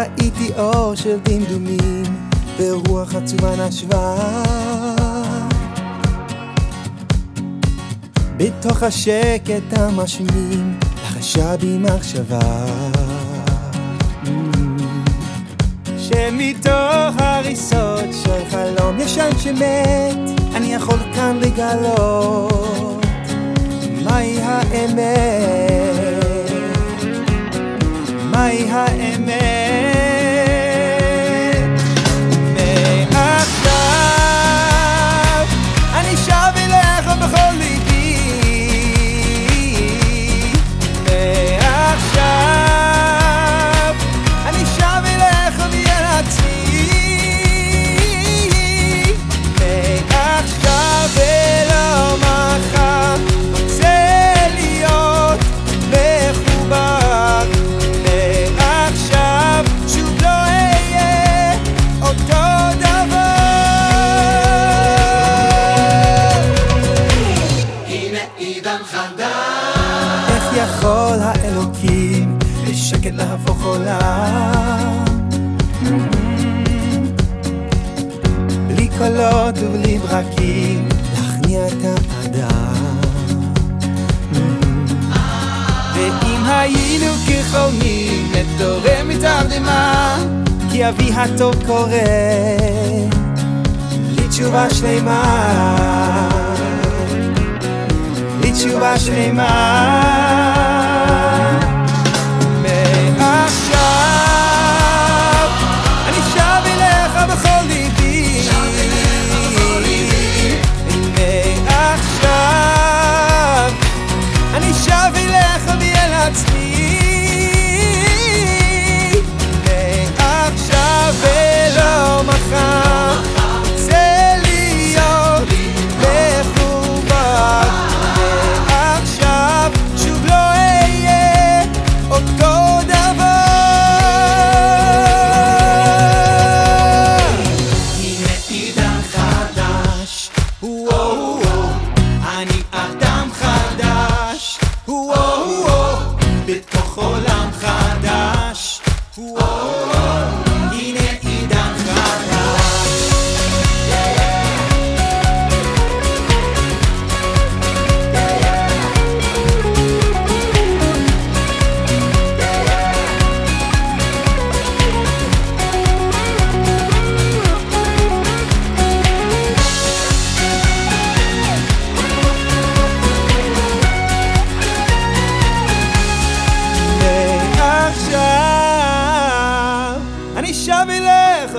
ראיתי אור של דמדומים ברוח עצובה נשבה. בתוך השקט המשמים לחשה בי מחשבה. שמתוך הריסות של חלום ישן שמת אני יכול כאן לגלות מהי האמת. מהי האמת אני שב אליך בכל ליבי יכול האלוקים בשקט להפוך עולם? בלי קולות ובלי ברקים להכניע את האדם. ואם היינו כחולמים נתעורר מתרדמה כי אבי הטוב קורא לי תשובה שלמה. תשובה שלמה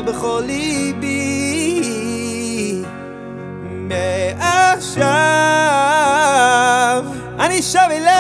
בכל ליבי. מעכשיו אני שב אליך